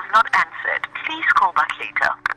have not answered, please call back later.